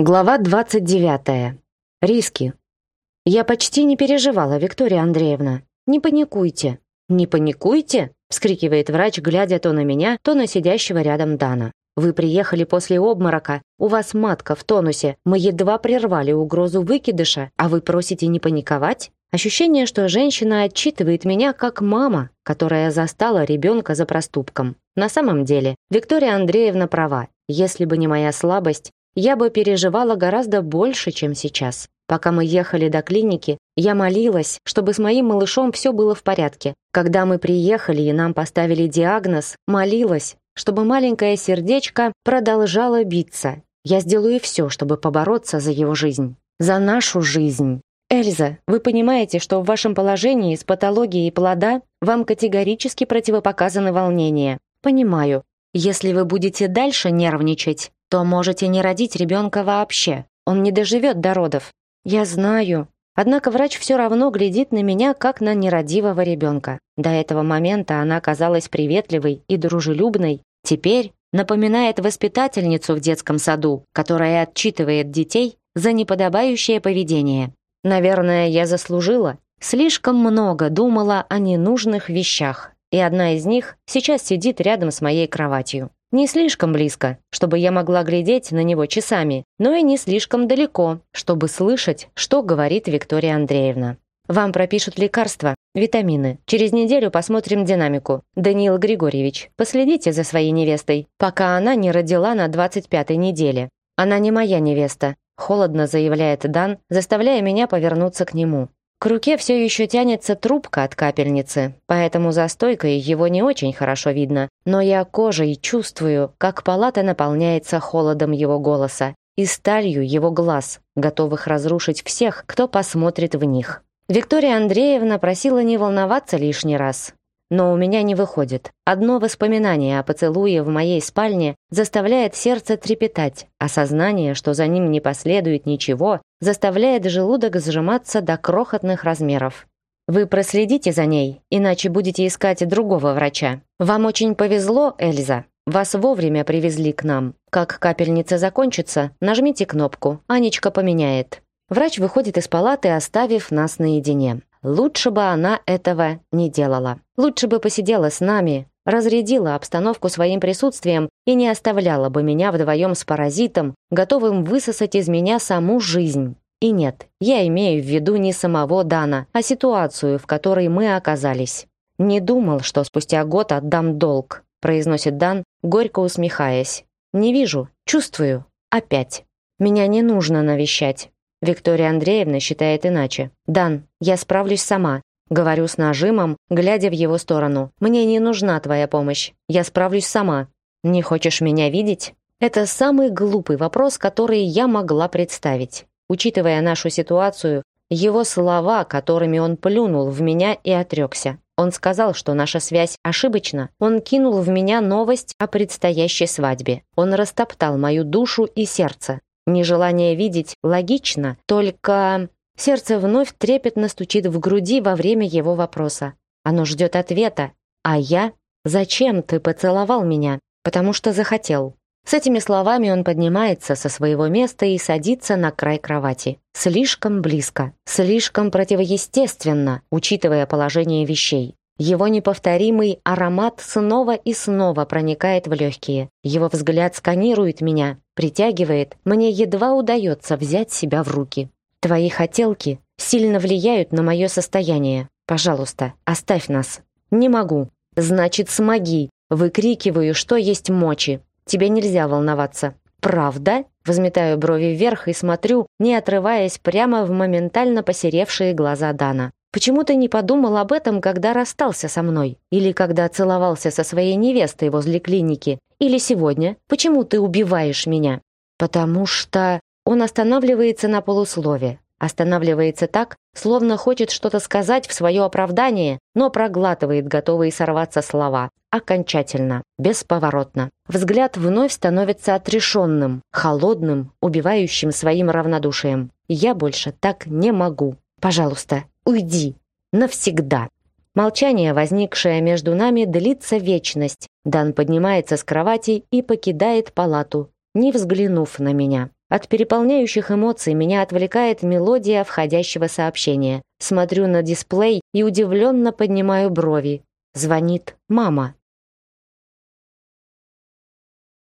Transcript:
Глава 29. Риски. Я почти не переживала, Виктория Андреевна. Не паникуйте. Не паникуйте, вскрикивает врач, глядя то на меня, то на сидящего рядом Дана. Вы приехали после обморока. У вас матка в тонусе. Мы едва прервали угрозу выкидыша, а вы просите не паниковать? Ощущение, что женщина отчитывает меня как мама, которая застала ребенка за проступком. На самом деле, Виктория Андреевна права. Если бы не моя слабость, я бы переживала гораздо больше, чем сейчас. Пока мы ехали до клиники, я молилась, чтобы с моим малышом все было в порядке. Когда мы приехали и нам поставили диагноз, молилась, чтобы маленькое сердечко продолжало биться. Я сделаю все, чтобы побороться за его жизнь. За нашу жизнь. Эльза, вы понимаете, что в вашем положении с патологией плода вам категорически противопоказаны волнения. Понимаю. Если вы будете дальше нервничать, то можете не родить ребенка вообще. Он не доживет до родов. Я знаю. Однако врач все равно глядит на меня, как на нерадивого ребенка. До этого момента она казалась приветливой и дружелюбной. Теперь напоминает воспитательницу в детском саду, которая отчитывает детей за неподобающее поведение. Наверное, я заслужила. Слишком много думала о ненужных вещах. И одна из них сейчас сидит рядом с моей кроватью. Не слишком близко, чтобы я могла глядеть на него часами, но и не слишком далеко, чтобы слышать, что говорит Виктория Андреевна. Вам пропишут лекарства, витамины. Через неделю посмотрим динамику. Даниил Григорьевич, последите за своей невестой, пока она не родила на 25-й неделе. Она не моя невеста, холодно заявляет Дан, заставляя меня повернуться к нему. К руке все еще тянется трубка от капельницы, поэтому за стойкой его не очень хорошо видно, но я кожей чувствую, как палата наполняется холодом его голоса и сталью его глаз, готовых разрушить всех, кто посмотрит в них. Виктория Андреевна просила не волноваться лишний раз, но у меня не выходит. Одно воспоминание о поцелуе в моей спальне заставляет сердце трепетать, а сознание, что за ним не последует ничего, заставляет желудок сжиматься до крохотных размеров. Вы проследите за ней, иначе будете искать другого врача. Вам очень повезло, Эльза. Вас вовремя привезли к нам. Как капельница закончится, нажмите кнопку. Анечка поменяет. Врач выходит из палаты, оставив нас наедине. Лучше бы она этого не делала. Лучше бы посидела с нами, разрядила обстановку своим присутствием и не оставляла бы меня вдвоем с паразитом, готовым высосать из меня саму жизнь. И нет, я имею в виду не самого Дана, а ситуацию, в которой мы оказались. Не думал, что спустя год отдам долг, произносит Дан, горько усмехаясь. Не вижу, чувствую. Опять. Меня не нужно навещать. Виктория Андреевна считает иначе. «Дан, я справлюсь сама», — говорю с нажимом, глядя в его сторону. «Мне не нужна твоя помощь. Я справлюсь сама». «Не хочешь меня видеть?» Это самый глупый вопрос, который я могла представить. Учитывая нашу ситуацию, его слова, которыми он плюнул в меня и отрекся. Он сказал, что наша связь ошибочна. Он кинул в меня новость о предстоящей свадьбе. Он растоптал мою душу и сердце. Нежелание видеть логично, только сердце вновь трепетно стучит в груди во время его вопроса. Оно ждет ответа. А я? Зачем ты поцеловал меня? Потому что захотел. С этими словами он поднимается со своего места и садится на край кровати. Слишком близко, слишком противоестественно, учитывая положение вещей. Его неповторимый а аромат снова и снова проникает в легкие. Его взгляд сканирует меня, притягивает. Мне едва удается взять себя в руки. Твои хотелки сильно влияют на мое состояние. Пожалуйста, оставь нас. Не могу. Значит, смоги. Выкрикиваю, что есть мочи. Тебе нельзя волноваться. Правда? Возметаю брови вверх и смотрю, не отрываясь прямо в моментально посеревшие глаза Дана. Почему ты не подумал об этом, когда расстался со мной? Или когда целовался со своей невестой возле клиники? Или сегодня? Почему ты убиваешь меня? Потому что он останавливается на полуслове. Останавливается так, словно хочет что-то сказать в свое оправдание, но проглатывает готовые сорваться слова. Окончательно, бесповоротно. Взгляд вновь становится отрешенным, холодным, убивающим своим равнодушием. «Я больше так не могу. Пожалуйста, уйди, навсегда». Молчание, возникшее между нами, длится вечность. Дан поднимается с кровати и покидает палату, не взглянув на меня. От переполняющих эмоций меня отвлекает мелодия входящего сообщения. Смотрю на дисплей и удивленно поднимаю брови. Звонит мама.